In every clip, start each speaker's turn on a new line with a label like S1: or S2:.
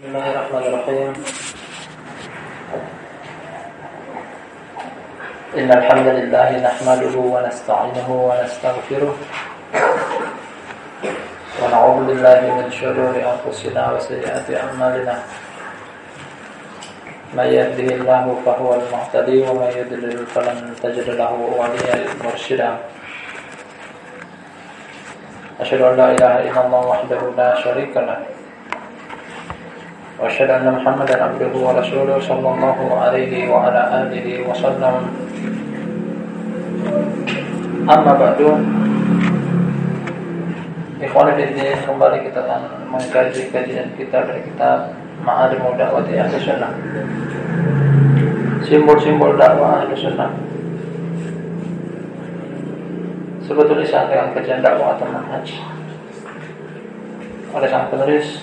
S1: بسم الله الرحمن الرحيم إن الحمد لله نحمده ونستعينه ونستغفره ونعوذ بالله من شرور أنفسنا وسيئات أعمالنا من يهده الله فهو المهتدي ومن يضلل فلن تجد له وليا مرشدا أشهد أن لا إله إلا الله وحده لا شريك له وأشهد أن محمدا عبده ورسوله صلى الله عليه وعلى آله وسلم Amma ba'du Ikhwan Fiddin Kembali kita akan mengkaji kajian kita dari kitab Ma'alim Da'wati Ahli Sunnah Simbol-simbol dakwah Ahli Sunnah Sebuah tulisan dengan kajian dakwah atau manhaj Oleh sang penulis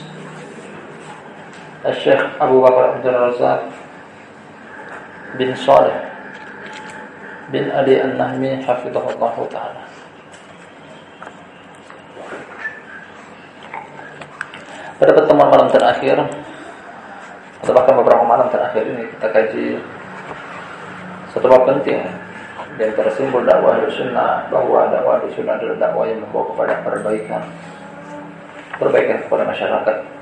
S1: Syekh Abu Bakar Abdul Razak bin Saleh bin Ali An-Nahmi hafizahullah taala. Pada pertemuan malam terakhir atau bahkan beberapa malam terakhir ini kita kaji satu bab penting di antara simbol dakwah sunnah bahwa dakwah sunnah adalah dakwah yang membawa kepada perbaikan perbaikan kepada masyarakat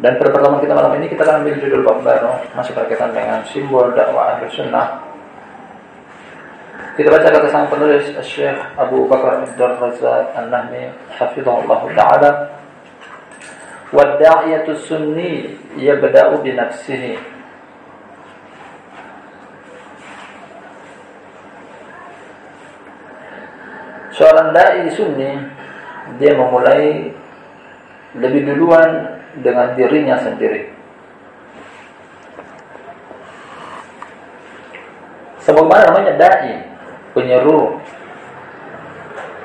S1: dan pada pertemuan kita malam ini kita akan ambil judul bab baru masih berkaitan dengan simbol dakwah sunnah kita baca kata sang penulis Syekh Abu Bakar Abdul Razak An-Nahmi hafizahullah taala. Wadda'iyatu sunni yabda'u bi Seorang dai sunni dia memulai lebih duluan dengan dirinya sendiri. Sebagaimana namanya dai, penyeru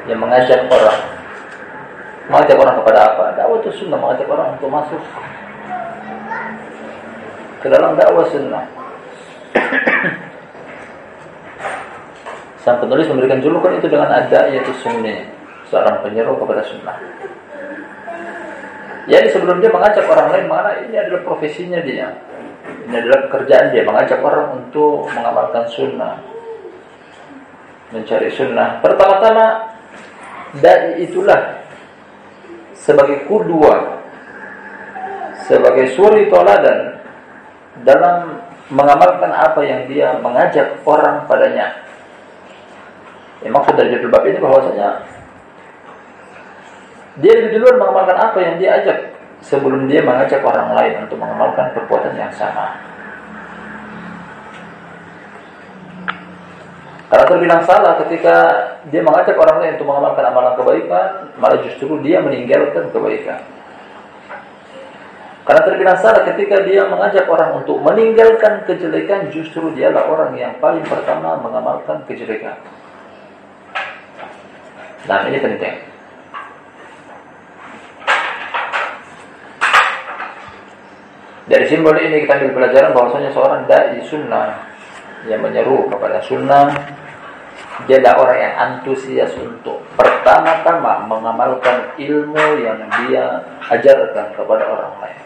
S1: yang mengajak orang. Mengajak orang kepada apa? Dakwah itu sunnah mengajak orang untuk masuk ke dalam dakwah sunnah. Sang penulis memberikan julukan itu dengan ada yaitu sunni, seorang penyeru kepada sunnah. Jadi sebelum dia mengajak orang lain mana ini adalah profesinya dia. Ini adalah pekerjaan dia mengajak orang untuk mengamalkan sunnah. Mencari sunnah. Pertama-tama dai itulah sebagai kudua sebagai suri toladan dalam mengamalkan apa yang dia mengajak orang padanya. Ya, maksud dari judul bab ini bahwasanya dia lebih duluan mengamalkan apa yang dia ajak sebelum dia mengajak orang lain untuk mengamalkan perbuatan yang sama. Karena terbilang salah ketika dia mengajak orang lain untuk mengamalkan amalan kebaikan, malah justru dia meninggalkan kebaikan. Karena terbilang salah ketika dia mengajak orang untuk meninggalkan kejelekan, justru dialah orang yang paling pertama mengamalkan kejelekan. Nah ini penting. Dari simbol ini kita ambil pelajaran bahwasanya seorang dai sunnah yang menyeru kepada sunnah dia orang yang antusias untuk pertama-tama mengamalkan ilmu yang dia ajarkan kepada orang lain.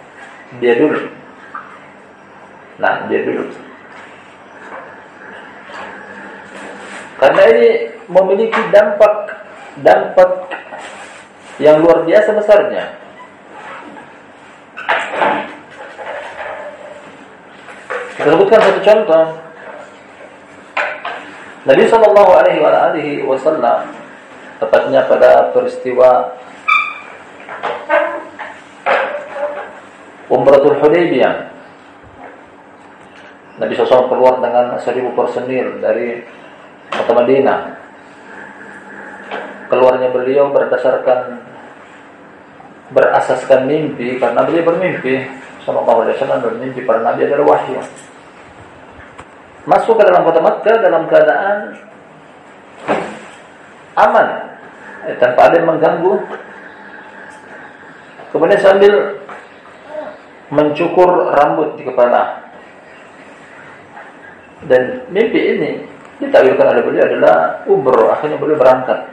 S1: Dia dulu. Nah, dia dulu. Karena ini memiliki dampak dampak yang luar biasa besarnya. Kita sebutkan satu contoh. Nabi Shallallahu Alaihi Wasallam tepatnya pada peristiwa Umratul Hudaybiyah. Nabi SAW keluar dengan seribu personil dari kota Madinah. Keluarnya beliau berdasarkan berasaskan mimpi karena beliau bermimpi Sallallahu Alaihi Wasallam bermimpi para nabi adalah wahyu masuk ke dalam kota Makkah dalam keadaan aman. Eh, tanpa ada yang mengganggu. Kemudian sambil mencukur rambut di kepala. Dan mimpi ini ditakwilkan oleh beliau adalah umroh. Akhirnya beliau berangkat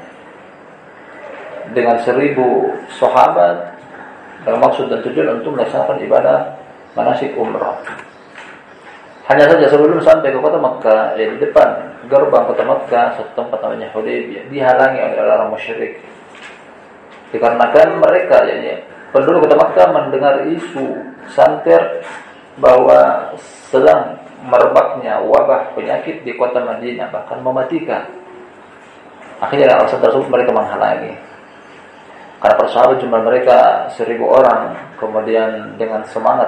S1: dengan seribu sahabat. Dengan maksud dan tujuan untuk melaksanakan ibadah manasik umrah. Hanya saja sebelum sampai ke kota Makkah, ya di depan gerbang kota Makkah, satu tempat namanya Hudaybiyah, dihalangi oleh orang musyrik. Dikarenakan mereka, ya, penduduk kota Makkah mendengar isu santer bahwa sedang merebaknya wabah penyakit di kota Madinah, bahkan mematikan. Akhirnya alasan tersebut mereka menghalangi. Karena persahabat jumlah mereka seribu orang, kemudian dengan semangat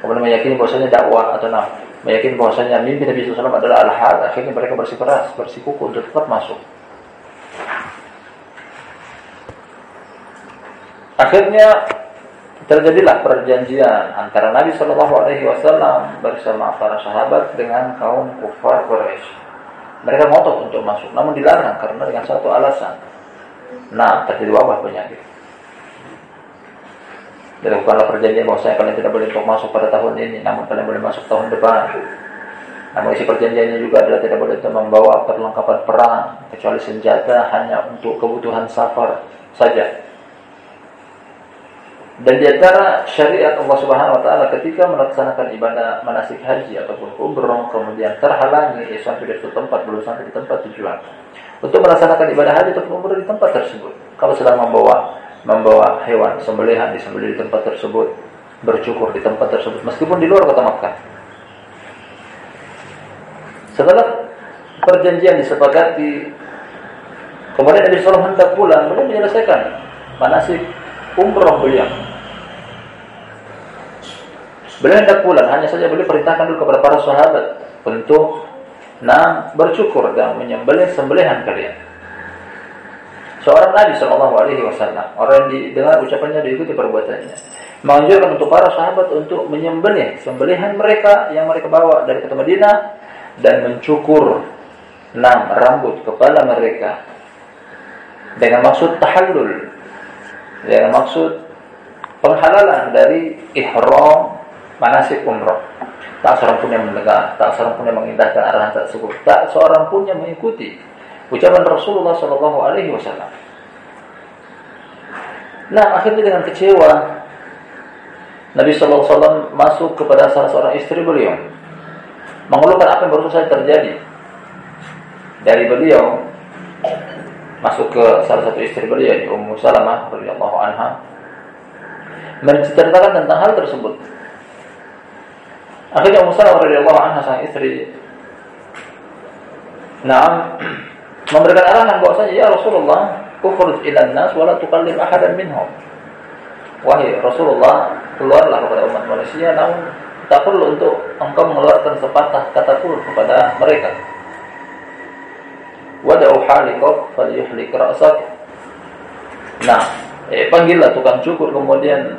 S1: kemudian meyakini bahwasanya dakwah atau nah, meyakini bahwasanya mimpi Nabi SAW adalah al-haq, akhirnya mereka bersikeras, bersikuku untuk tetap masuk. Akhirnya terjadilah perjanjian antara Nabi Shallallahu Alaihi Wasallam bersama para sahabat dengan kaum kufar Quraisy. Mereka ngotot untuk masuk, namun dilarang karena dengan satu alasan. Nah, terjadi wabah penyakit. Dilakukanlah perjanjian bahwa saya kalian tidak boleh masuk pada tahun ini, namun kalian boleh masuk tahun depan. Namun isi perjanjiannya juga adalah tidak boleh membawa perlengkapan perang kecuali senjata hanya untuk kebutuhan safar saja. Dan di antara syariat Allah Subhanahu wa taala ketika melaksanakan ibadah manasik haji ataupun umroh kemudian terhalangi ya, sampai di tempat belum sampai di tempat tujuan. Untuk melaksanakan ibadah haji ataupun umroh di tempat tersebut. Kalau sedang membawa membawa hewan sembelihan disembelih di tempat tersebut, bercukur di tempat tersebut meskipun di luar kota Makkah. Setelah perjanjian disepakati, kemudian Nabi SAW hendak pulang, beliau menyelesaikan manasik umroh beliau. Beliau hendak pulang, hanya saja beliau perintahkan dulu kepada para sahabat untuk nah bercukur dan menyembelih sembelihan kalian seorang Nabi Shallallahu Alaihi Wasallam orang yang didengar ucapannya diikuti perbuatannya menganjurkan untuk para sahabat untuk menyembelih sembelihan mereka yang mereka bawa dari kota Madinah dan mencukur enam rambut kepala mereka. Dengan maksud tahallul dengan maksud penghalalan dari ihram manasik umroh tak seorang pun yang mendengar tak seorang pun yang mengindahkan arahan tersebut. Tak seorang pun yang mengikuti ucapan Rasulullah Shallallahu Alaihi Wasallam. Nah akhirnya dengan kecewa Nabi Shallallahu Alaihi Wasallam masuk kepada salah seorang istri beliau mengeluhkan apa yang baru saja terjadi dari beliau masuk ke salah satu istri beliau yaitu Ummu Salamah radhiyallahu anha menceritakan tentang hal tersebut. Akhirnya Ummu Salamah radhiyallahu anha sang istri Naam memberikan arahan bahwasanya ya Rasulullah ukhruj ila nas wala tukallim ahadan minhum. Wahai Rasulullah keluarlah kepada umat manusia namun tak perlu untuk engkau mengeluarkan sepatah kata pun kepada mereka. Wada'u halikok falyuhlik ra'sak. Nah eh, panggillah tukang cukur kemudian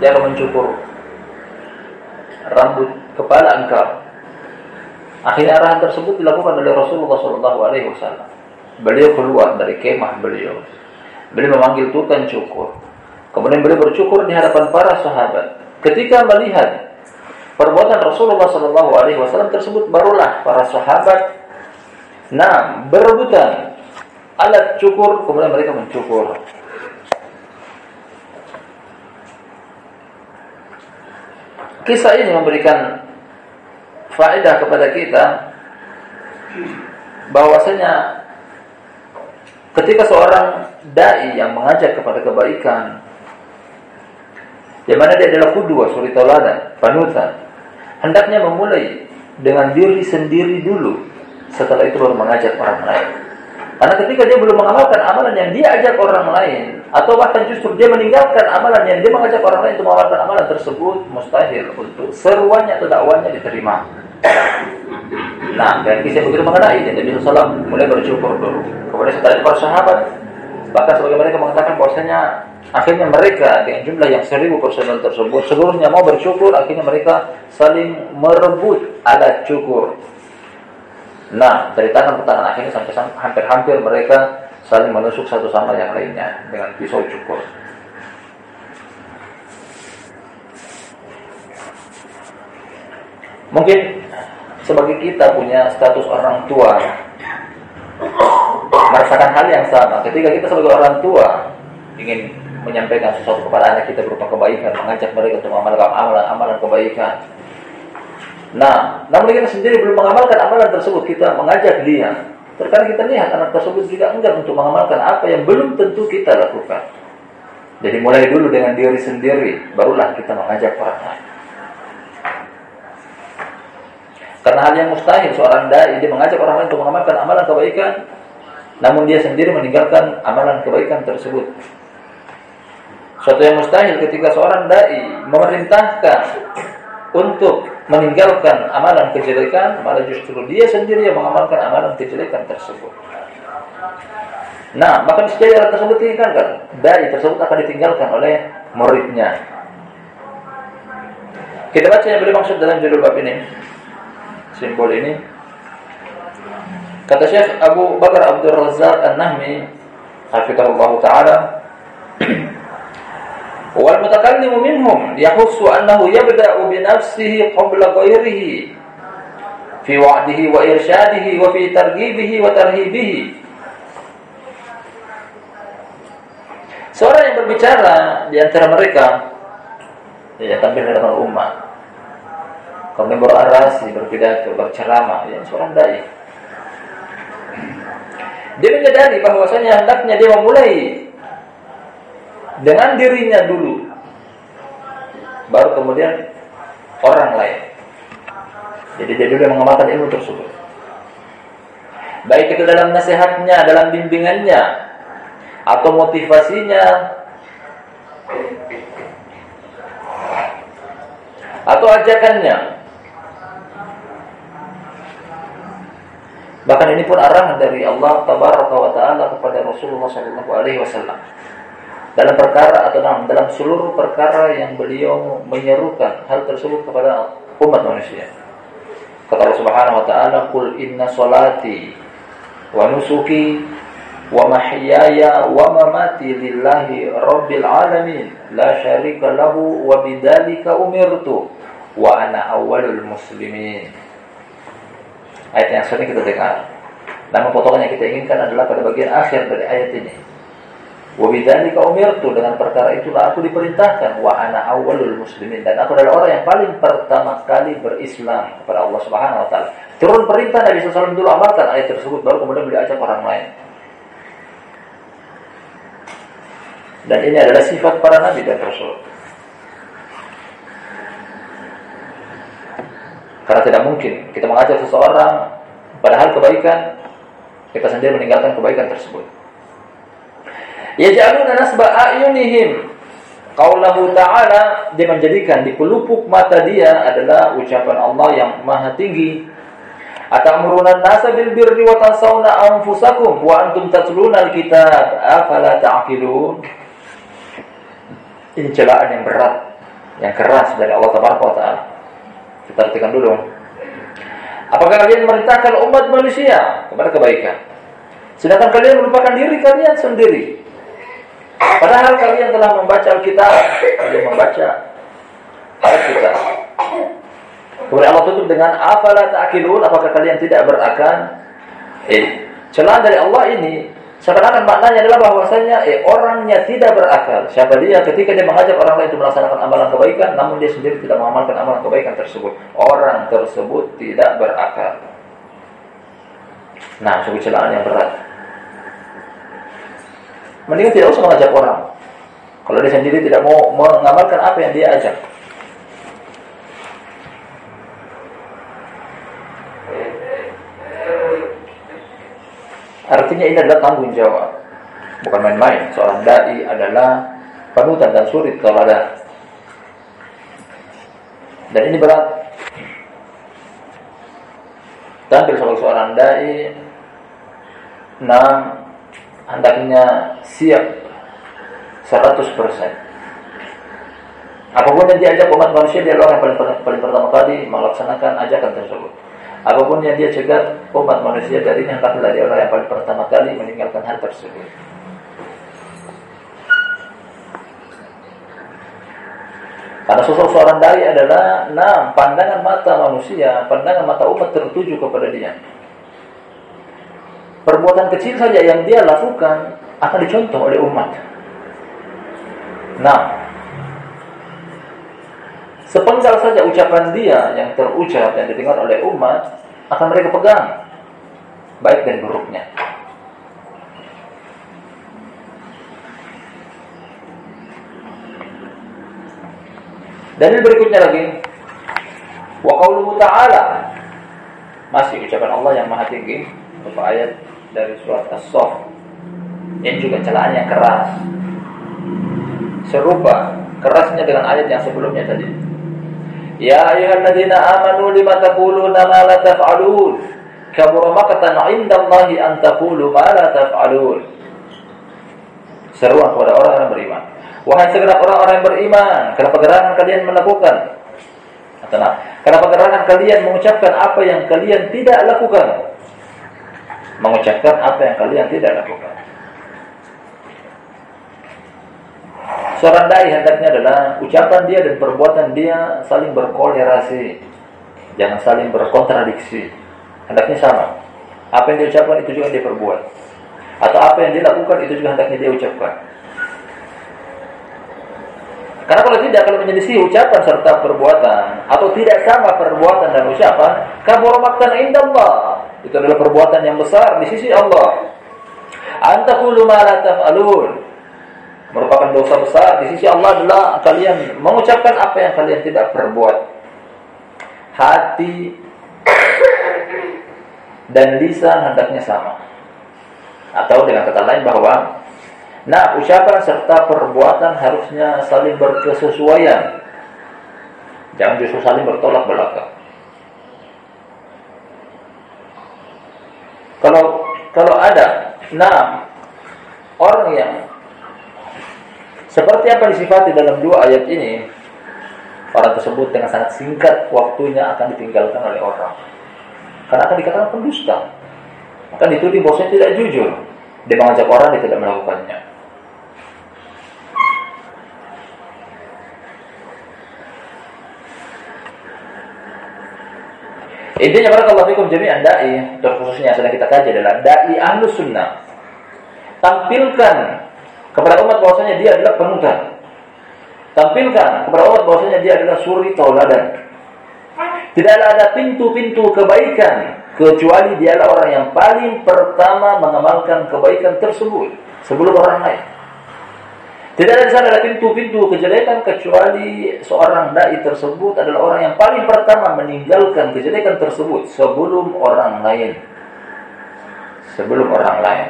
S1: dia akan mencukur rambut kepala engkau Akhirnya arahan tersebut dilakukan oleh Rasulullah Shallallahu Alaihi Wasallam. Beliau keluar dari kemah beliau. Beliau memanggil tukang cukur. Kemudian beliau bercukur di hadapan para sahabat. Ketika melihat perbuatan Rasulullah Shallallahu Alaihi Wasallam tersebut, barulah para sahabat nah berebutan alat cukur. Kemudian mereka mencukur. Kisah ini memberikan faedah kepada kita bahwasanya ketika seorang dai yang mengajak kepada kebaikan di mana dia adalah kudua suri tauladan panutan hendaknya memulai dengan diri sendiri dulu setelah itu baru mengajak orang lain. Karena ketika dia belum mengamalkan amalan yang dia ajak orang lain atau bahkan justru dia meninggalkan amalan yang dia mengajak orang lain untuk mengamalkan amalan tersebut mustahil untuk seruannya atau dakwanya diterima Nah, dan kisah begitu mengenai ini Nabi SAW mulai bersyukur dulu. Kemudian setelah para sahabat, bahkan sebagai mereka mengatakan bahwasanya akhirnya mereka dengan jumlah yang seribu personel tersebut seluruhnya mau bersyukur, akhirnya mereka saling merebut alat cukur. Nah, dari tangan ke tangan akhirnya sampai hampir-hampir mereka saling menusuk satu sama yang lainnya dengan pisau cukur. Mungkin sebagai kita punya status orang tua merasakan hal yang sama ketika kita sebagai orang tua ingin menyampaikan sesuatu kepada anak kita berupa kebaikan, mengajak mereka untuk mengamalkan amalan-amalan kebaikan. Nah, namun kita sendiri belum mengamalkan amalan tersebut, kita mengajak dia. Terkadang kita lihat anak tersebut juga enggak untuk mengamalkan apa yang belum tentu kita lakukan. Jadi mulai dulu dengan diri sendiri, barulah kita mengajak orang lain. Karena hal yang mustahil seorang dai dia mengajak orang lain untuk mengamalkan amalan kebaikan, namun dia sendiri meninggalkan amalan kebaikan tersebut. Suatu yang mustahil ketika seorang dai memerintahkan untuk meninggalkan amalan kejelekan, malah justru dia sendiri yang mengamalkan amalan kejelekan tersebut. Nah, bahkan sejarah tersebut ditinggalkan, dai tersebut akan ditinggalkan oleh muridnya. Kita baca yang maksud dalam judul bab ini simbol ini. Kata Syekh Abu Bakar Abdul Razak An-Nahmi, hafizahullah taala, wal mutakallimu minhum yahussu annahu yabda'u bi nafsihi qabla ghairihi fi wa'dihi wa irsyadihi wa fi targhibihi wa tarhibihi. Seorang yang berbicara di antara mereka ya tampil dalam umat kemudian berorasi, berpidato, berceramah, ya seorang dai. Dia menyadari bahwasanya hendaknya dia memulai dengan dirinya dulu, baru kemudian orang lain. Jadi dia dulu yang mengamalkan ilmu tersebut. Baik itu dalam nasihatnya, dalam bimbingannya, atau motivasinya, atau ajakannya. Bahkan ini pun arahan dari Allah Tabaraka wa taala kepada Rasulullah sallallahu alaihi wasallam. Dalam perkara atau dalam, dalam seluruh perkara yang beliau menyerukan hal tersebut kepada umat manusia. Kata Allah Subhanahu wa taala, "Qul inna salati wa nusuki wa mahyaya wa mamati lillahi rabbil alamin, la syarika lahu wa bidzalika umirtu wa ana awwalul muslimin." Ayat yang sering kita dengar. Namun potongan yang kita inginkan adalah pada bagian akhir dari ayat ini. Wabidzalika umirtu dengan perkara itulah aku diperintahkan wa ana awwalul muslimin dan aku adalah orang yang paling pertama kali berislam kepada Allah Subhanahu wa taala. Turun perintah Nabi SAW dulu amalkan ayat tersebut baru kemudian beliau ajak orang lain. Dan ini adalah sifat para nabi dan rasul. Karena tidak mungkin kita mengajak seseorang padahal kebaikan kita sendiri meninggalkan kebaikan tersebut. Yaj'aluna nasba a'yunihim Qaulahu ta'ala dia menjadikan di pelupuk mata dia adalah ucapan Allah yang maha tinggi. Atamuruna nasa bil birri wa tansawna anfusakum wa antum tatluna alkitab afala ta'qilun. Ini celaan yang berat, yang keras dari Allah Taala. Kita artikan dulu. Apakah kalian memerintahkan umat manusia kepada kebaikan? Sedangkan kalian melupakan diri kalian sendiri. Padahal kalian telah membaca Alkitab, kalian membaca Alkitab. Kemudian Allah tutup dengan afala ta'qilun, apakah kalian tidak berakal? Eh, celaan dari Allah ini Seakan-akan maknanya adalah bahwasanya eh, orangnya tidak berakal. Siapa dia ketika dia mengajak orang lain untuk melaksanakan amalan kebaikan, namun dia sendiri tidak mengamalkan amalan kebaikan tersebut. Orang tersebut tidak berakal. Nah, sebuah celaan yang berat. Mendingan tidak usah mengajak orang. Kalau dia sendiri tidak mau mengamalkan apa yang dia ajak. Artinya ini adalah tanggung jawab. Bukan main-main. Seorang dai adalah panutan dan sulit ada. Dan ini berat. Tampil sebagai seorang dai, nah hendaknya siap 100%. Apa pun yang diajak umat manusia, dia orang yang paling, paling pertama kali melaksanakan ajakan tersebut. Apa pun yang dia cegat umat manusia darinya hendaklah dia orang yang paling pertama kali meninggalkan hal tersebut. Karena sosok seorang dai adalah nah pandangan mata manusia, pandangan mata umat tertuju kepada dia. Perbuatan kecil saja yang dia lakukan akan dicontoh oleh umat. Nah, sepenggal saja ucapan dia yang terucap yang didengar oleh umat akan mereka pegang baik dan buruknya. Dalil berikutnya lagi. Wa qauluhu ta'ala. Masih ucapan Allah yang maha tinggi beberapa ayat dari surat As-Saff yang juga celaan yang keras. Serupa kerasnya dengan ayat yang sebelumnya tadi Ya ayyuhalladzina amanu lima taquluna ma la taf'alun kabura maqtan 'indallahi an taqulu ma la taf'alun Seruan kepada orang yang beriman Wahai segenap orang-orang yang beriman, kenapa gerangan kalian melakukan? Atau kenapa gerangan kalian mengucapkan apa yang kalian tidak lakukan? Mengucapkan apa yang kalian tidak lakukan. Seorang dai hendaknya adalah ucapan dia dan perbuatan dia saling berkolerasi. Jangan saling berkontradiksi. Hendaknya sama. Apa yang dia ucapkan itu juga yang dia perbuat. Atau apa yang dia lakukan itu juga hendaknya dia ucapkan. Karena kalau tidak, kalau menyelisih ucapan serta perbuatan atau tidak sama perbuatan dan ucapan, kabur maktan indallah. Itu adalah perbuatan yang besar di sisi Allah. Antaqulu ma la taf'alun. Merupakan dosa besar di sisi Allah adalah kalian mengucapkan apa yang kalian tidak perbuat. Hati dan lisan hendaknya sama. Atau dengan kata lain bahwa Nah, ucapan serta perbuatan harusnya saling berkesesuaian. Jangan justru saling bertolak belakang. Kalau kalau ada nah orang yang seperti apa disifati dalam dua ayat ini, orang tersebut dengan sangat singkat waktunya akan ditinggalkan oleh orang. Karena akan dikatakan pendusta. Akan dituduh bosnya tidak jujur. Dia mengajak orang, dia tidak melakukannya. Intinya barakallahu fikum jami'an dai terkhususnya sedang kita kaji adalah dai ahlus sunnah. Tampilkan kepada umat bahwasanya dia adalah penuntut. Tampilkan kepada umat bahwasanya dia adalah suri tauladan. Tidaklah ada pintu-pintu kebaikan kecuali dialah orang yang paling pertama mengamalkan kebaikan tersebut sebelum orang lain. Tidak ada di sana ada pintu-pintu kejelekan kecuali seorang dai tersebut adalah orang yang paling pertama meninggalkan kejelekan tersebut sebelum orang lain. Sebelum orang lain.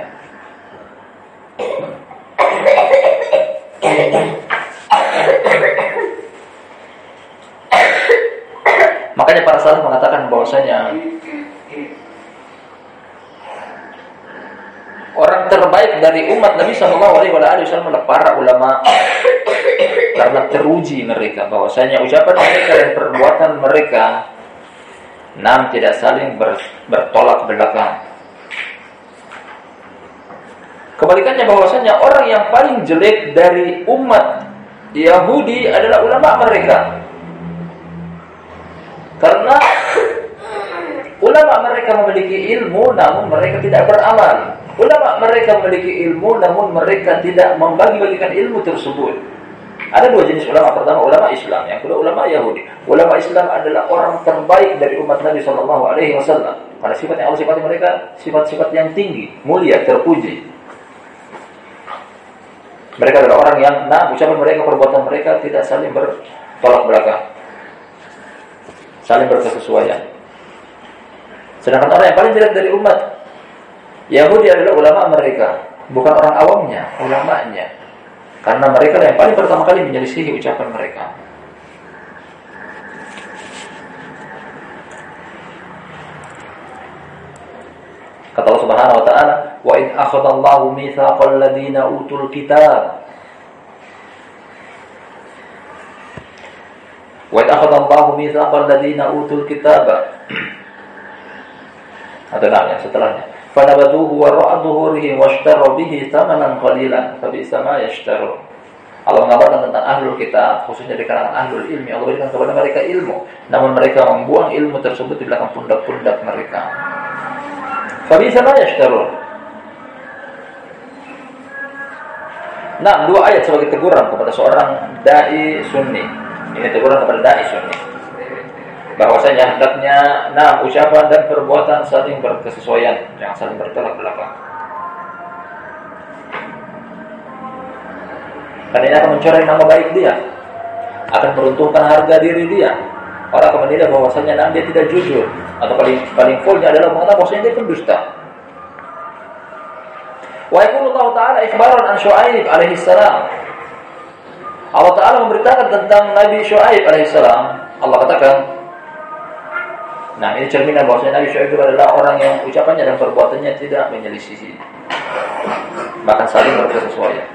S1: Makanya para salaf mengatakan bahwasanya orang terbaik dari umat Nabi Shallallahu Alaihi Wasallam adalah para ulama karena teruji mereka bahwasanya ucapan mereka dan perbuatan mereka enam tidak saling ber, bertolak belakang. Kebalikannya bahwasanya orang yang paling jelek dari umat Yahudi adalah ulama mereka. Karena ulama mereka memiliki ilmu namun mereka tidak beramal. Ulama mereka memiliki ilmu namun mereka tidak membagi-bagikan ilmu tersebut. Ada dua jenis ulama. Pertama ulama Islam, yang kedua ulama Yahudi. Ulama Islam adalah orang terbaik dari umat Nabi Shallallahu Alaihi Wasallam. Karena sifat yang Allah sifati mereka sifat-sifat yang tinggi, mulia, terpuji. Mereka adalah orang yang, nah, ucapan mereka, perbuatan mereka tidak saling bertolak belakang, saling berkesesuaian. Sedangkan orang yang paling jelek dari umat Yahudi adalah ulama mereka, bukan orang awamnya, ulamanya. Karena mereka yang paling pertama kali menyelisihi ucapan mereka. Kata Allah Subhanahu wa taala, "Wa id akhadha Allahu mitsaqal ladzina utul kitab" Wa id akhadha Allahu mitsaqal ladzina utul kitab. Atau nah, setelahnya. Fanabaduhu wa ra'a wa washtaru bihi thamanan qalilan, fa bi sama yashtaru. Allah mengabarkan tentang ahlul kita, khususnya di kalangan ahlul ilmi. Allah berikan kepada mereka ilmu, namun mereka membuang ilmu tersebut di belakang pundak-pundak mereka. Fabisa ma yashtarun. Nah, dua ayat sebagai teguran kepada seorang dai sunni. Ini teguran kepada dai sunni. Bahwasanya hendaknya nah ucapan dan perbuatan saling berkesesuaian, jangan saling bertolak belakang. Karena ini akan mencoreng nama baik dia, akan meruntuhkan harga diri dia. Orang akan menilai bahwasanya nah, dia tidak jujur atau paling paling fullnya adalah mengatakan bahwasanya dia pendusta. Wa Allah Ta'ala ikhbaran an Shu'aib alaihi salam. Allah Ta'ala memberitakan tentang Nabi Shu'aib alaihi salam. Allah katakan, Nah ini cerminan bahwasanya Nabi Shu'aib itu adalah orang yang ucapannya dan perbuatannya tidak menyelisihi. Bahkan saling berkesesuaian.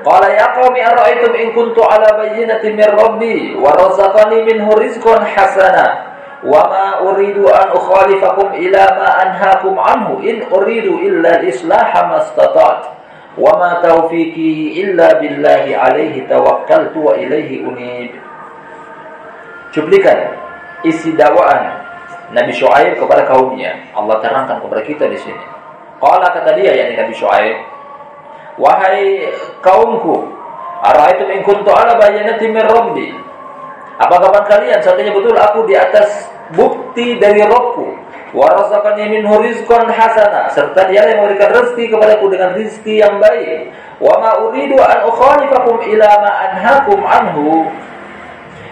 S1: Qala ya qaumi ara'aytum in kuntu ala bayyinatin min rabbi wa razaqani minhu rizqan hasana وما أريد أن أخالفكم إلى ما أنهاكم عنه إن أريد إلا الإصلاح ما استطعت وما توفيقي إلا بالله عليه توكلت وإليه أنيب Cuplikan isi dakwaan Nabi Shu'aib kepada kaumnya. Allah terangkan kepada kita di sini. Qala kata dia yakni Nabi Shu'aib, "Wahai kaumku, ara'aitum in kuntu ala bayyinatin min rabbi?" apa kabar kalian? Seandainya betul aku di atas bukti dari Robku. Warasakani min rizqan hasana serta dia yang memberikan rezeki kepadaku dengan rezeki yang baik. Wa ma uridu an ukhalifakum ila ma anhakum anhu.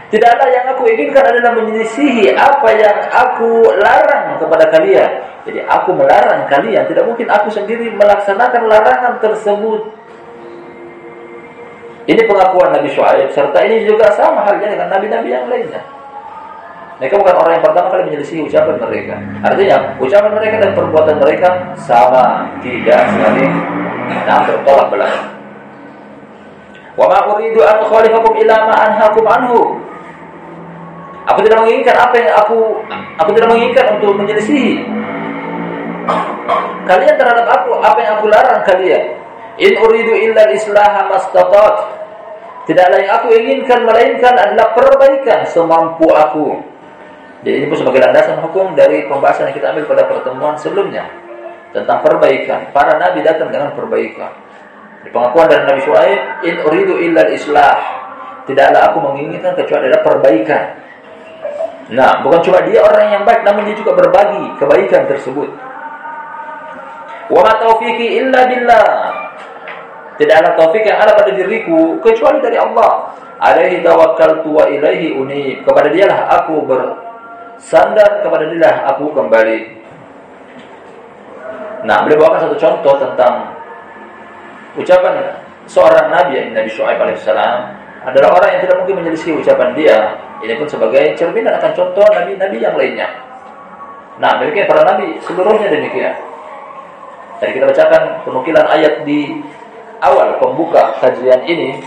S1: Tidaklah yang aku inginkan adalah menyelisihi apa yang aku larang kepada kalian. Jadi aku melarang kalian, tidak mungkin aku sendiri melaksanakan larangan tersebut. Ini pengakuan Nabi Shu'aib serta ini juga sama halnya dengan nabi-nabi yang lainnya. Mereka bukan orang yang pertama kali menyelisih ucapan mereka. Artinya, ucapan mereka dan perbuatan mereka sama, tidak saling nah, bertolak belakang. Wa ma uridu an khalifakum ila ma anhaakum anhu. Aku tidak menginginkan apa yang aku aku tidak menginginkan untuk menyelisihi kalian terhadap aku apa yang aku larang kalian. In uridu illa islaha mastatat. Tidaklah yang aku inginkan melainkan adalah perbaikan semampu aku. Jadi ini pun sebagai landasan hukum dari pembahasan yang kita ambil pada pertemuan sebelumnya tentang perbaikan. Para nabi datang dengan perbaikan. Di pengakuan dari Nabi Shu'aib, in uridu illa islah. Tidaklah aku menginginkan kecuali adalah perbaikan. Nah, bukan cuma dia orang yang baik, namun dia juga berbagi kebaikan tersebut. Wa ma taufiqi illa billah. Tidak ada taufik yang ada pada diriku kecuali dari Allah. Alaihi tawakkaltu wa ilaihi unib. Kepada dialah aku bersandar, kepada dialah aku kembali. Nah, beliau bawakan satu contoh tentang ucapan seorang nabi yang Nabi Shu'aib alaihissalam adalah orang yang tidak mungkin menyelisih ucapan dia. Ini pun sebagai cerminan akan contoh nabi-nabi yang lainnya. Nah, demikian para nabi seluruhnya demikian. Tadi kita bacakan penukilan ayat di awal pembuka kajian ini.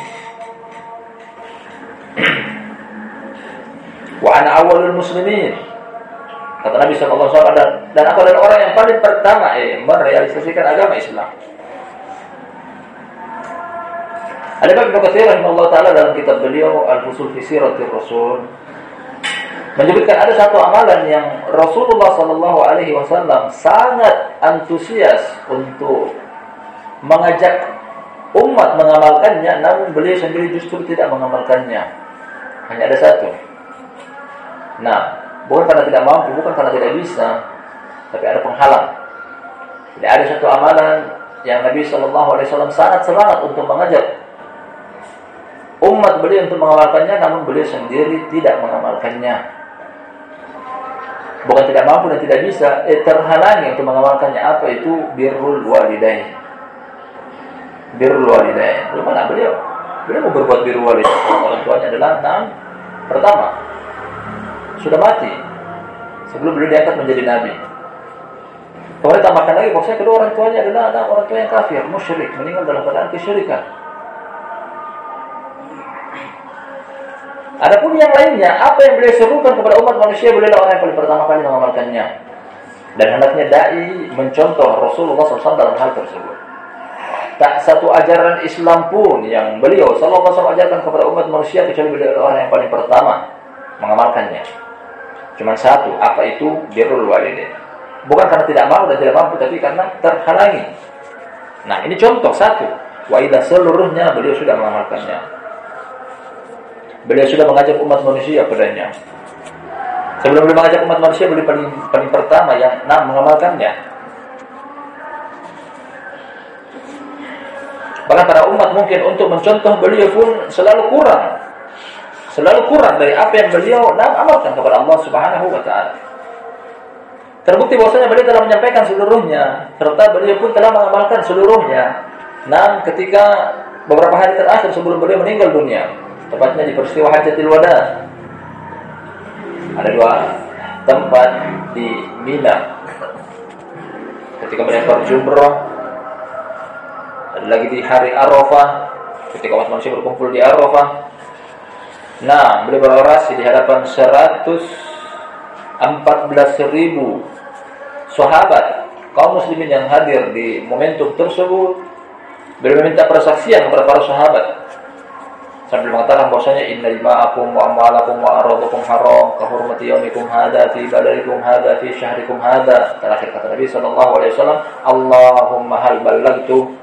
S1: Wa ana awalul muslimin. Kata Nabi sallallahu alaihi wasallam dan, dan aku adalah orang yang paling pertama eh merealisasikan agama Islam. Ada Ibnu Katsir rahimahullah taala dalam kitab beliau Al-Fusul fi Siratir Rasul menyebutkan ada satu amalan yang Rasulullah sallallahu alaihi wasallam sangat antusias untuk mengajak umat mengamalkannya namun beliau sendiri justru tidak mengamalkannya. Hanya ada satu. Nah bukan karena tidak mampu bukan karena tidak bisa tapi ada penghalang. Tidak ada satu amalan yang Nabi Shallallahu Alaihi Wasallam sangat semangat untuk mengajak umat beliau untuk mengamalkannya namun beliau sendiri tidak mengamalkannya. Bukan tidak mampu dan tidak bisa eh, terhalangi untuk mengamalkannya. Apa itu? Birrul walidain birrul walidain. Mana beliau? Beliau mau berbuat birrul walidain. Orang tuanya adalah enam. Pertama, sudah mati sebelum beliau diangkat menjadi nabi. Kemudian tambahkan lagi bahwa kedua orang tuanya adalah anak orang tua yang kafir, musyrik, meninggal dalam keadaan kesyirikan. Adapun yang lainnya, apa yang beliau serukan kepada umat manusia, beliau orang yang paling pertama kali mengamalkannya. Dan hendaknya dai mencontoh Rasulullah SAW dalam hal tersebut tak satu ajaran Islam pun yang beliau sallallahu alaihi ajarkan kepada umat manusia kecuali beliau adalah orang yang paling pertama mengamalkannya. Cuma satu, apa itu birrul walidain. Bukan karena tidak mau dan tidak mampu, tapi karena terhalangi. Nah, ini contoh satu. Wa ila seluruhnya beliau sudah mengamalkannya. Beliau sudah mengajak umat manusia padanya. Sebelum beliau mengajak umat manusia, beliau paling, paling pertama yang enam mengamalkannya. Bahkan para umat mungkin untuk mencontoh beliau pun selalu kurang. Selalu kurang dari apa yang beliau amalkan kepada Allah Subhanahu wa taala. Terbukti bahwasanya beliau telah menyampaikan seluruhnya serta beliau pun telah mengamalkan seluruhnya. Nah, ketika beberapa hari terakhir sebelum beliau meninggal dunia, tepatnya di peristiwa Hajatul Wada, ada dua tempat di Mina ketika mereka berjumrah ada lagi di hari Arafah ketika umat manusia berkumpul di Arafah. Nah beliau berorasi di hadapan 114 ribu sahabat kaum muslimin yang hadir di momentum tersebut. Beliau meminta persaksian kepada para sahabat. Sambil mengatakan bahwasanya inna dima'akum wa amwalakum wa aradakum haram ka hurmati yaumikum hadha fi baladikum hadha fi syahrikum hadha. Terakhir kata Nabi sallallahu alaihi wasallam Allahumma hal ballagtu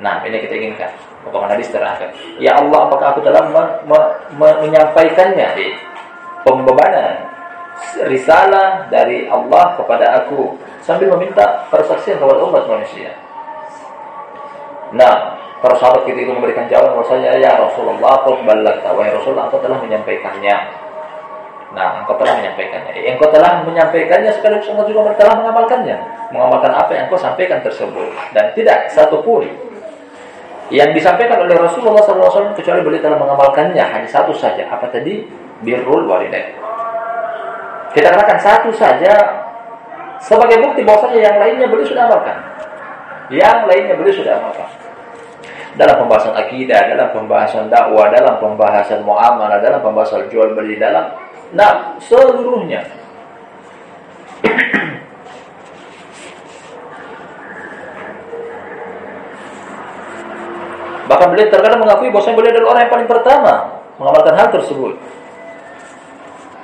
S1: nah ini kita inginkan potongan hadis terakhir ya Allah apakah aku telah me me me menyampaikannya di pembebanan risalah dari Allah kepada aku sambil meminta persaksian kepada umat manusia nah Para sahabat ketika itu memberikan jawaban bahwasanya ya Rasulullah wa Rasulullah engkau telah menyampaikannya. Nah, engkau telah menyampaikannya. Eh, engkau telah menyampaikannya sekaligus engkau juga telah mengamalkannya. Mengamalkan apa yang engkau sampaikan tersebut dan tidak satu pun yang disampaikan oleh Rasulullah SAW kecuali beliau telah mengamalkannya hanya satu saja. Apa tadi? Birrul walidain. Kita katakan satu saja sebagai bukti bahwasanya yang lainnya beliau sudah amalkan. Yang lainnya beliau sudah amalkan dalam pembahasan akidah, dalam pembahasan dakwah, dalam pembahasan muamalah, dalam pembahasan jual beli, dalam nah seluruhnya. Bahkan beliau terkadang mengakui bahwa beliau adalah orang yang paling pertama mengamalkan hal tersebut.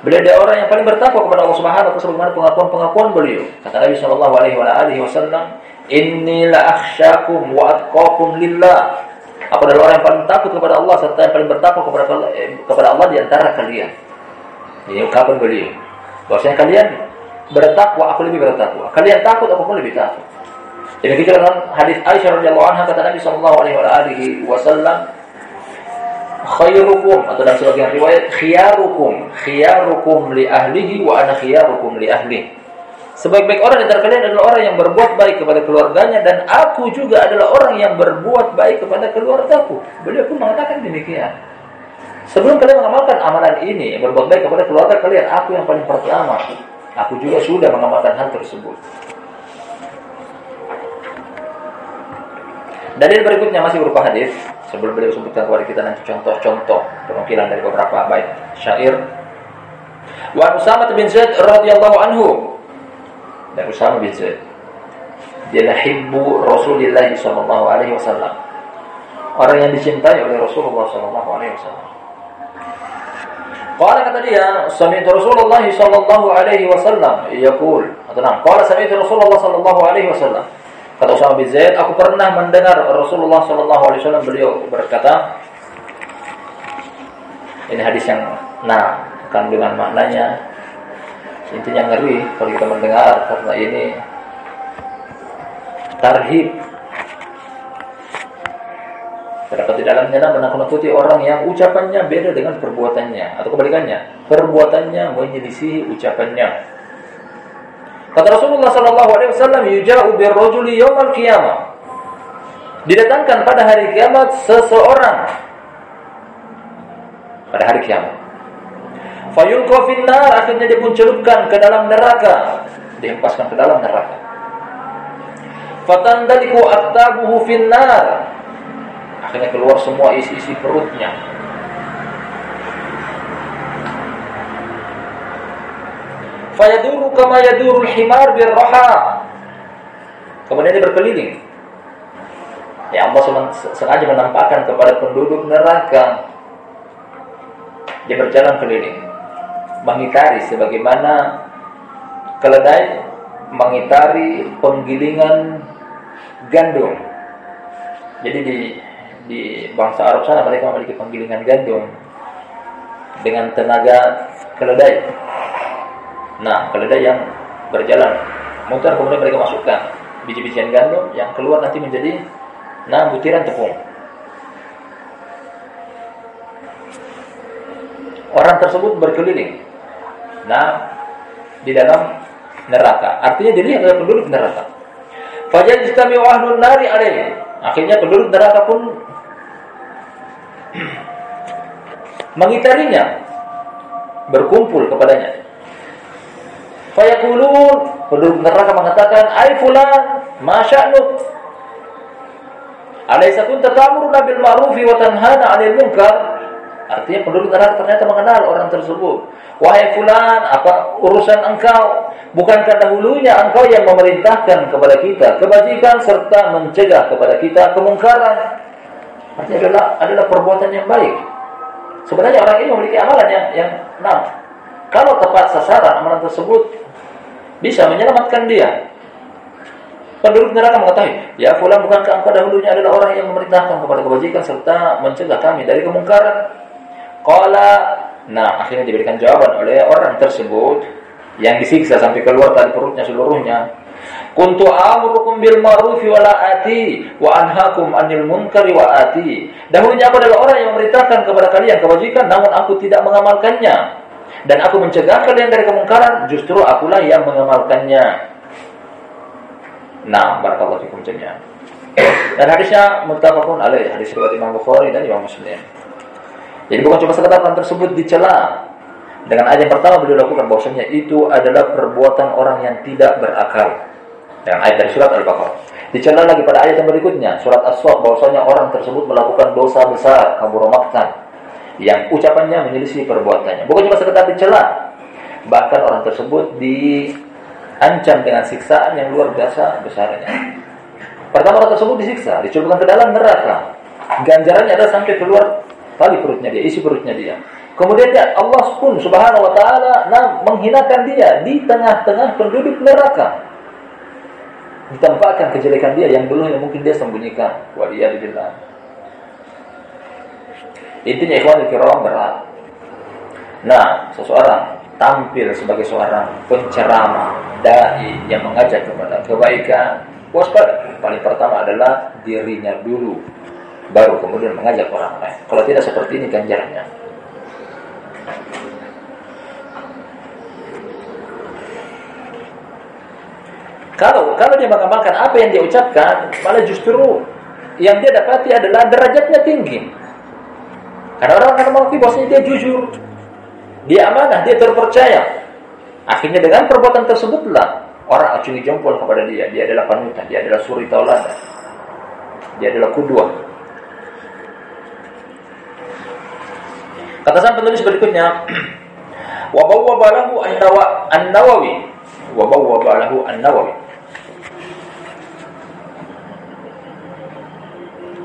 S1: Beliau adalah orang yang paling bertakwa kepada Allah Subhanahu wa taala pengakuan-pengakuan beliau. Kata Nabi sallallahu alaihi wasallam, Inni la akhsyakum wa atqakum lillah. Aku adalah orang yang paling takut kepada Allah serta yang paling bertakwa kepada eh, kepada Allah di antara kalian. Ini ungkapan beliau. Bahwasanya kalian bertakwa, aku lebih bertakwa. Kalian takut, aku pun lebih takut. Demikian dalam hadis Aisyah radhiyallahu anha kata Nabi sallallahu alaihi wasallam, khairukum atau dalam sebagian riwayat khiyarukum khiyarukum li ahlihi wa ana khiyarukum li ahli Sebaik-baik orang antara kalian adalah orang yang berbuat baik kepada keluarganya dan aku juga adalah orang yang berbuat baik kepada keluargaku. Beliau pun mengatakan demikian. Sebelum kalian mengamalkan amalan ini, berbuat baik kepada keluarga kalian, aku yang paling pertama. Aku juga sudah mengamalkan hal tersebut. Dalil berikutnya masih berupa hadis. Sebelum beliau sebutkan kepada kita nanti contoh-contoh penukilan dari beberapa bait syair. Wa Usamah bin Zaid radhiyallahu anhu dan Usama bin Zaid. Dia hibbu Rasulullah sallallahu alaihi wasallam. Orang yang dicintai oleh Rasulullah sallallahu alaihi wasallam. Qala kata dia, sami'tu Rasulullah sallallahu alaihi wasallam yaqul, atau nah, qala sami'tu Rasulullah sallallahu alaihi wasallam. Kata Usama bin Zaid, aku pernah mendengar Rasulullah sallallahu alaihi wasallam beliau berkata, ini hadis yang nah kandungan maknanya. Intinya ngeri kalau kita mendengar karena ini tarhib. Terdapat di dalamnya menakut-nakuti orang yang ucapannya beda dengan perbuatannya atau kebalikannya? Perbuatannya menyelisihi ucapannya kata Rasulullah Sallallahu Alaihi Wasallam yujau birrojuli yomal kiamah didatangkan pada hari kiamat seseorang pada hari kiamat Fayulqa finnar akhirnya dia pun celupkan ke dalam neraka, dihempaskan ke dalam neraka. Fatandaliku aktabuhu finnar. Akhirnya keluar semua isi-isi perutnya. Fayaduru kama yadurul himar birraha. Kemudian dia berkeliling. Ya Allah sengaja menampakkan kepada penduduk neraka. Dia berjalan keliling mengitari sebagaimana keledai mengitari penggilingan gandum. Jadi di di bangsa Arab sana mereka memiliki penggilingan gandum dengan tenaga keledai. Nah, keledai yang berjalan motor kemudian mereka masukkan biji-bijian gandum yang keluar nanti menjadi nah butiran tepung. Orang tersebut berkeliling. Nah, di dalam neraka. Artinya diri adalah penduduk neraka. Fajal istami'u ahlun nari alaih. Akhirnya penduduk neraka pun mengitarinya berkumpul kepadanya fayaqulun. Penduduk neraka mengatakan ai fulan masya'nuk alaysa kunta ta'muruna bil ma'rufi wa tanhana 'anil munkar? Artinya penduduk neraka ternyata mengenal orang tersebut. Wahai fulan apa urusan engkau? Bukankah dahulunya engkau yang memerintahkan kepada kita kebajikan serta mencegah kepada kita kemungkaran? Artinya adalah adalah perbuatan yang baik. Sebenarnya orang ini memiliki amalan yang yang nah, kalau tepat sasaran amalan tersebut bisa menyelamatkan dia. Penduduk neraka mengetahui, ya fulan bukankah engkau dahulunya adalah orang yang memerintahkan kepada kebajikan serta mencegah kami dari kemungkaran? Qala, nah akhirnya diberikan jawaban oleh orang tersebut yang disiksa sampai keluar tali perutnya seluruhnya. Kuntu amrukum bil ma'rufi wa ati wa anhaakum 'anil munkari wa ati. Dahulunya aku adalah orang yang memerintahkan kepada kalian kebajikan namun aku tidak mengamalkannya. Dan aku mencegah kalian dari kemungkaran, justru akulah yang mengamalkannya. Nah, barakallahu fikum jami'an. Dan hadisnya muttafaqun alaih, hadis riwayat Imam Bukhari dan Imam Muslim. Jadi bukan cuma sekedar tersebut dicela. Dengan ayat yang pertama beliau lakukan bahwasanya itu adalah perbuatan orang yang tidak berakal. Yang ayat dari surat Al-Baqarah. Dicela lagi pada ayat yang berikutnya, surat As-Saff bahwasanya orang tersebut melakukan dosa besar, kabur maktan, yang ucapannya menyelisih perbuatannya. Bukan cuma sekedar dicela, bahkan orang tersebut diancam dengan siksaan yang luar biasa besarnya. Pertama orang tersebut disiksa, dicelupkan ke dalam neraka. Ganjarannya adalah sampai keluar tali perutnya dia, isi perutnya dia. Kemudian dia Allah pun Subhanahu wa taala menghinakan dia di tengah-tengah penduduk neraka ditampakkan kejelekan dia yang dulu yang mungkin dia sembunyikan. Waliyadzubillah. Intinya ikhwan kiram berat. Nah, seseorang tampil sebagai seorang penceramah, dai yang mengajak kepada kebaikan, waspada. Paling pertama adalah dirinya dulu, baru kemudian mengajak orang lain. Kalau tidak seperti ini ganjarannya. Kalau kalau dia mengamalkan apa yang dia ucapkan, malah justru yang dia dapati adalah derajatnya tinggi. Karena orang akan mengakui bahwasanya dia jujur, dia amanah, dia terpercaya. Akhirnya dengan perbuatan tersebutlah orang acungi jempol kepada dia. Dia adalah panutan, dia adalah suri tauladan. Dia adalah kudua. Kata sang penulis berikutnya, wa bawwa balahu an-Nawawi wa bawwa balahu an-Nawawi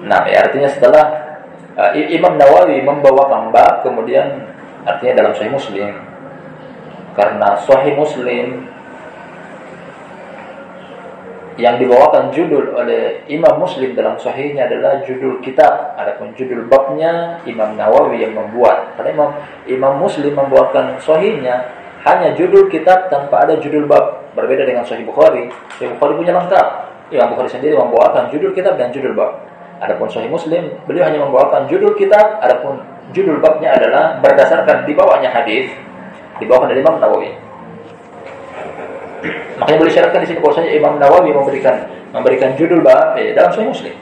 S1: Nah, ya, artinya setelah uh, Imam Nawawi membawa bab kemudian artinya dalam Sahih Muslim. Karena Sahih Muslim yang dibawakan judul oleh Imam Muslim dalam sahihnya adalah judul kitab. Adapun judul babnya Imam Nawawi yang membuat. Karena Imam Imam Muslim membawakan sahihnya hanya judul kitab tanpa ada judul bab. Berbeda dengan Sahih Bukhari. Sahih Bukhari punya lengkap. Imam Bukhari sendiri membawakan judul kitab dan judul bab. Adapun Sahih Muslim, beliau hanya membawakan judul kitab, adapun judul babnya adalah berdasarkan dibawanya hadis dibawakan dari Imam Nawawi. Makanya boleh syaratkan di sini bahwasanya Imam Nawawi memberikan memberikan judul bab eh, dalam Sahih Muslim.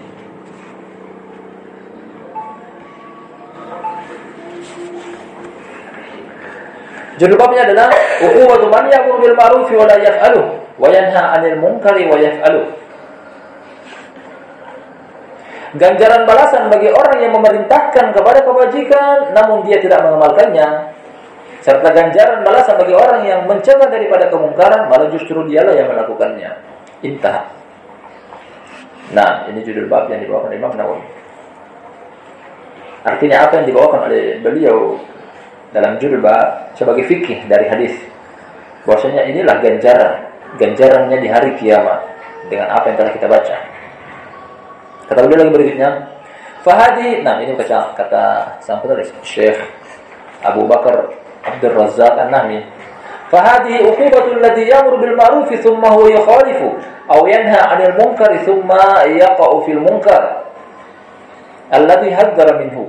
S1: Judul babnya adalah Uquwatu man ya'muru bil ma'ruf wa la yanha 'anil munkari wa yaf'aluh. Ganjaran balasan bagi orang yang memerintahkan kepada kebajikan namun dia tidak mengamalkannya. Serta ganjaran balasan bagi orang yang mencegah daripada kemungkaran malah justru dialah yang melakukannya. Intah. Nah, ini judul bab yang dibawakan oleh Imam Nawawi. Artinya apa yang dibawakan oleh beliau dalam judul bab sebagai fikih dari hadis. Bahwasanya inilah ganjaran, ganjarannya di hari kiamat dengan apa yang telah kita baca. Kata beliau lagi berikutnya, Fahadi, nah ini kata kata sang penulis Syekh Abu Bakar Abdul Razak An-Nahmi. Fahadi uqubatul ladzi ya'muru bil ma'ruf thumma huwa yukhalifu aw yanha 'anil munkar thumma yaqa'u fil munkar alladzi hadzara minhu.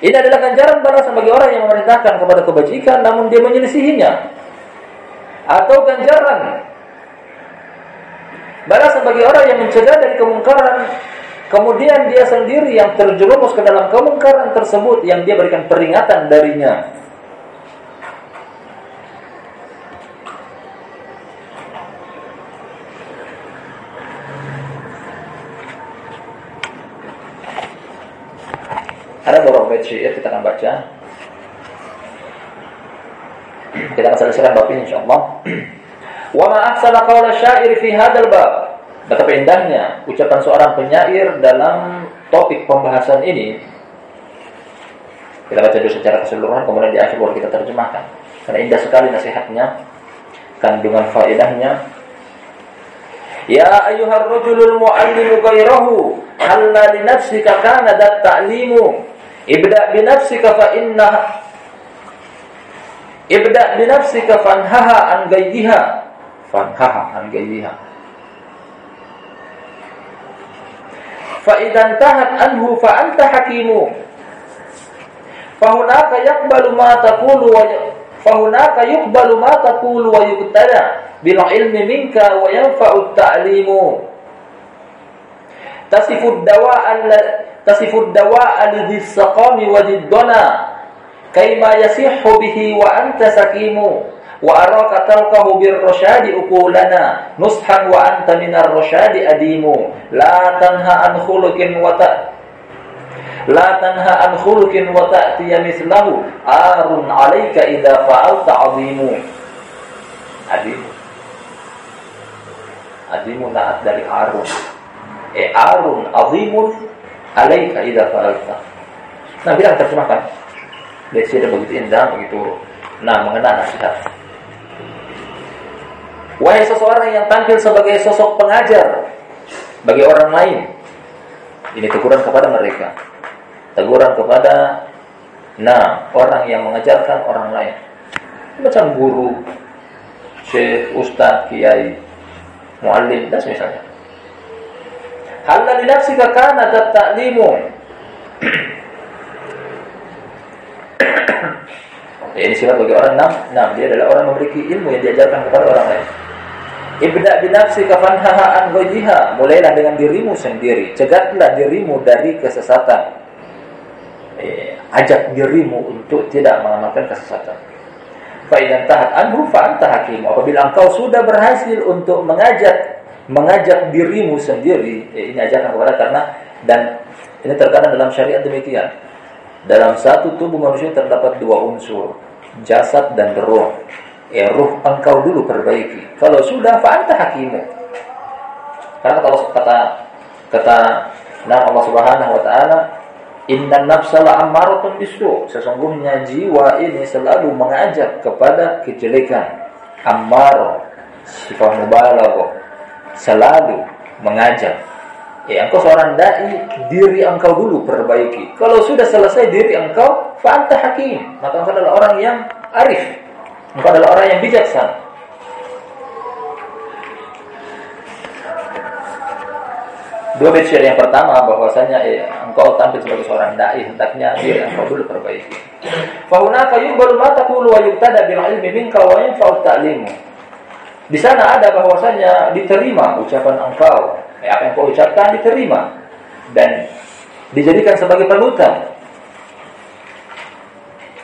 S1: Ini adalah ganjaran balasan bagi orang yang memerintahkan kepada kebajikan namun dia menyelisihinya. Atau ganjaran balasan bagi orang yang mencegah dari kemungkaran Kemudian dia sendiri yang terjerumus ke dalam kemungkaran tersebut yang dia berikan peringatan darinya. Ada beberapa bait syair kita akan baca. Kita akan selesaikan bab ini insyaallah. Wa ma ahsana qawla syair fi hadzal bab. Betapa indahnya ucapan seorang penyair dalam topik pembahasan ini. Kita baca dulu secara keseluruhan, kemudian di akhir baru kita terjemahkan. Karena indah sekali nasihatnya, kandungan faedahnya. Ya ayyuhar rajulul mu'allimu ghairahu, halla li nafsika kana dat ta'limu. Ibda bi nafsika fa inna Ibda bi nafsika fanhaha an ghayyiha. Fanhaha an ghayyiha. فإذا انتهت عنه فأنت حكيم فهناك يقبل ما تقول فهناك يقبل ما تقول ويقتدى بالعلم منك وينفع التعليم تصف الدواء تصف الدواء لذي السقام وذي الدنا كيما يصح به وأنت سكيم wa araka talqahu bir rasyadi ukulana nushan wa anta minar rasyadi adimu. La tanha an khulukin wa ta la tanha an khulukin wa ta'tiya mislahu arun 'alaika idza faal ta'zimu adimu. Adimu na'at dari arun. E arun 'azimun 'alaika ida faal ta nah bilang terjemahkan. Desi ada begitu indah begitu nah mengenal nasihat. Wahai seseorang yang tampil sebagai sosok pengajar bagi orang lain. Ini teguran kepada mereka. Teguran kepada nah, orang yang mengajarkan orang lain. Macam guru, syekh, ustaz, kiai, muallim dan semisalnya. Hal li nafsika kana ta'limu. ya, ini sifat bagi orang enam. Enam, dia adalah orang memiliki ilmu yang diajarkan kepada orang lain. Ibda binafsi kafanhaha an ghayyiha. Mulailah dengan dirimu sendiri. Cegatlah dirimu dari kesesatan. Eh, ajak dirimu untuk tidak mengamalkan kesesatan. Fa idan tahat anhu fa anta. Apabila engkau sudah berhasil untuk mengajak mengajak dirimu sendiri, eh, ini ajakan kepada karena dan ini terkadang dalam syariat demikian. Dalam satu tubuh manusia terdapat dua unsur, jasad dan roh ya ruh engkau dulu perbaiki. Kalau sudah fa'anta hakimu. Karena kata kata kata nah Allah Subhanahu wa taala, "Inna nafsa la'ammaratun bisu." Sesungguhnya jiwa ini selalu mengajak kepada kejelekan. Ammar sifat mubalaghah. Selalu mengajak. Ya, engkau seorang dai, diri engkau dulu perbaiki. Kalau sudah selesai diri engkau, fa'anta hakim. Maka engkau adalah orang yang arif, Engkau adalah orang yang bijaksana. Dua bait yang pertama bahwasanya eh, engkau tampil sebagai seorang dai hendaknya diri engkau dulu perbaiki. Fa hunaka yuqbalu ma taqulu wa yubtada bil ilmi minka wa yanfa'u ta'limu. Di sana ada bahwasanya diterima ucapan engkau, eh, apa yang kau ucapkan diterima dan dijadikan sebagai panutan.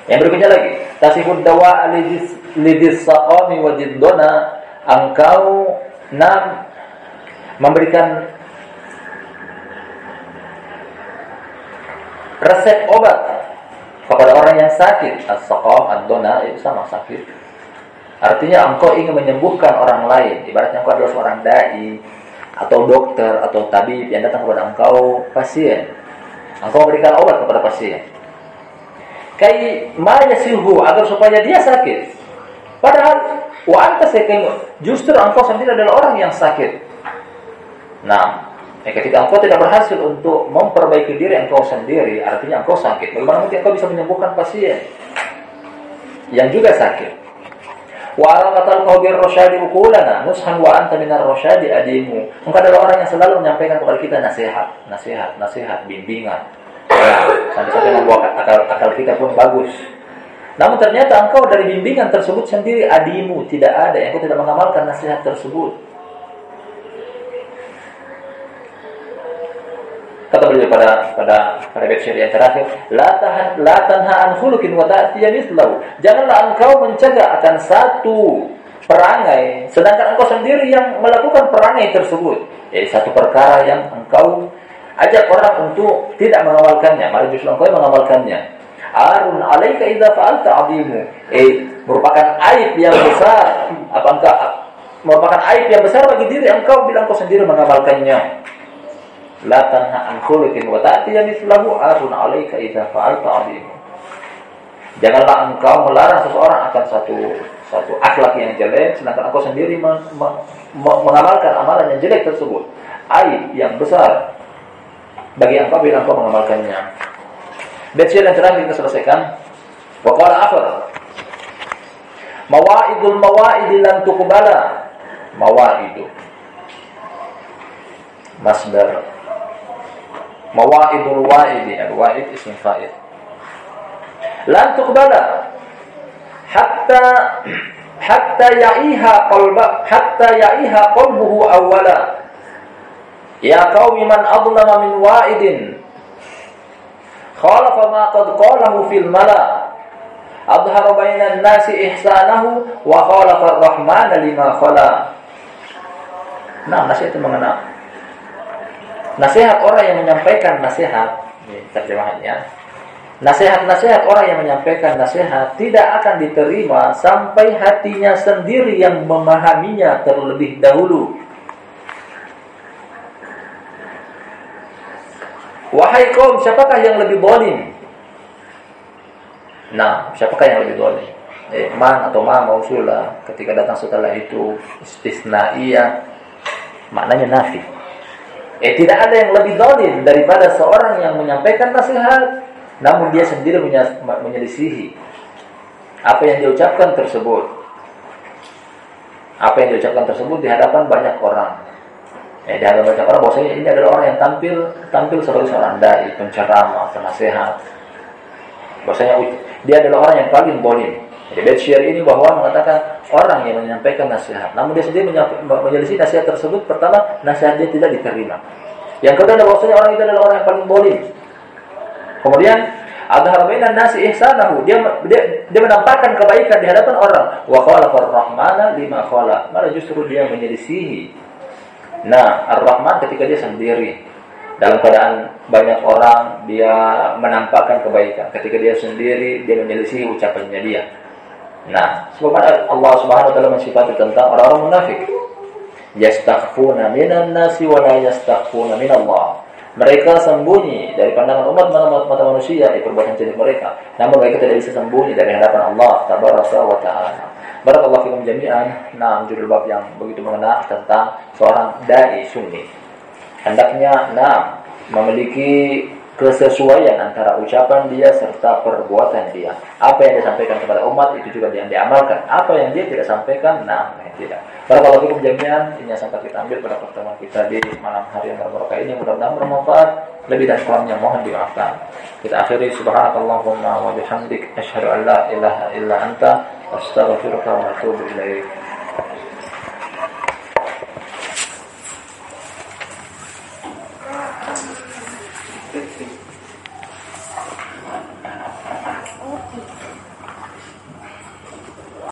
S1: Yang berikutnya lagi, tasifud dawa alidis lidis saqami wa jiddona engkau nam memberikan resep obat kepada orang yang sakit. As-saqam ad-dona itu sama sakit. Artinya engkau ingin menyembuhkan orang lain. Ibaratnya engkau adalah seorang dai atau dokter atau tabib yang datang kepada engkau pasien. Engkau memberikan obat kepada pasien. Kai ma yasihu agar supaya dia sakit Padahal wa anta justru engkau sendiri adalah orang yang sakit. Nah, Eh, ketika engkau tidak berhasil untuk memperbaiki diri engkau sendiri, artinya engkau sakit. Bagaimana mungkin engkau bisa menyembuhkan pasien yang juga sakit? Wa rasyadi ukulana nushan wa anta minar rasyadi adimu. Engkau adalah orang yang selalu menyampaikan kepada kita nasihat, nasihat, nasihat, bimbingan. Ya, sampai-sampai membuat akal, akal kita pun bagus. Namun ternyata engkau dari bimbingan tersebut sendiri adimu, tidak ada engkau tidak mengamalkan nasihat tersebut. Kata beliau pada pada pada bait yang terakhir, la tahan la tanha an khuluqin wa. Janganlah engkau mencegah akan satu perangai sedangkan engkau sendiri yang melakukan perangai tersebut. Jadi satu perkara yang engkau ajak orang untuk tidak mengamalkannya, malah justru engkau yang mengamalkannya. Arun alaika idza fa'alta 'azimu. Eh, merupakan aib yang besar. Apa engkau merupakan aib yang besar bagi diri engkau bila engkau sendiri mengamalkannya la tanha an khuluqin wa ta'ti mithlahu arun 'alaika idza fa'alta 'azim. Janganlah engkau melarang seseorang akan satu satu akhlak yang jelek sedangkan engkau sendiri men, men, mengamalkan amalan yang jelek tersebut. Aib yang besar bagi engkau bila engkau mengamalkannya. Bait yang terakhir kita selesaikan. Wa qala. Mawa'idul mawa'idi lan tuqbala. Mawa'idu. Masdar mawaidul waidi al-waid ism fa'il lan hatta hatta ya'iha qalba hatta ya'iha qalbuhu awwala ya qaumi man adlama min wa'idin khalafa ma qad qalahu fil mala adhara bainan nasi ihsanahu wa khalafa ar-rahmana lima khala Nah, nasihat mengenal Nasihat orang yang menyampaikan nasihat, terjemahannya. Nasihat-nasihat orang yang menyampaikan nasihat tidak akan diterima sampai hatinya sendiri yang memahaminya terlebih dahulu. Wahai kaum, siapakah yang lebih bolim? Nah, siapakah yang lebih bolim? Eh, man atau ma mausulah ketika datang setelah itu istisnaiyah maknanya nafi Eh tidak ada yang lebih dolim daripada seorang yang menyampaikan nasihat, namun dia sendiri menyelisihi apa yang diucapkan tersebut. Apa yang diucapkan tersebut di hadapan banyak orang. Eh, di banyak orang, bahwasanya ini adalah orang yang tampil tampil sebagai seorang dai, penceramah, penasehat. Bahwasanya dia adalah orang yang paling bolim. Jadi bait syair ini bahwa mengatakan orang yang menyampaikan nasihat, namun dia sendiri menyelisih nasihat tersebut, pertama nasihat dia tidak diterima. Yang kedua adalah bahwasanya orang itu adalah orang yang paling bolim. Kemudian ada harbainan nasi ihsanahu. Dia dia dia menampakkan kebaikan di hadapan orang. Wa qala rahmana lima qala. Malah justru dia menyelisihi. Nah, Ar-Rahman ketika dia sendiri dalam keadaan banyak orang dia menampakkan kebaikan. Ketika dia sendiri dia menyelisihi ucapannya dia. Nah, sebagaimana Allah Subhanahu wa taala mensifati tentang orang-orang munafik. Yastakhfuna minan nasi wa la yastakhfuna minallah. Mereka sembunyi dari pandangan umat mata manusia di perbuatan jelek mereka. Namun mereka tidak bisa sembunyi dari hadapan Allah tabaraka wa taala. Barakallahu fikum jami'an. Nah, judul bab yang begitu mengena tentang seorang dai sunni. Hendaknya nah memiliki kesesuaian antara ucapan dia serta perbuatan dia. Apa yang disampaikan kepada umat itu juga yang diamalkan. Apa yang dia tidak sampaikan, nah tidak. Barakallahu fikum jami'an. Ini yang sampai kita ambil pada pertemuan kita di malam hari yang berbarokah ini. Mudah-mudahan bermanfaat. Lebih dan kurangnya mohon dimaafkan. Kita akhiri subhanakallahumma wa bihamdik asyhadu an la ilaha illa anta astaghfiruka wa atubu ilaik.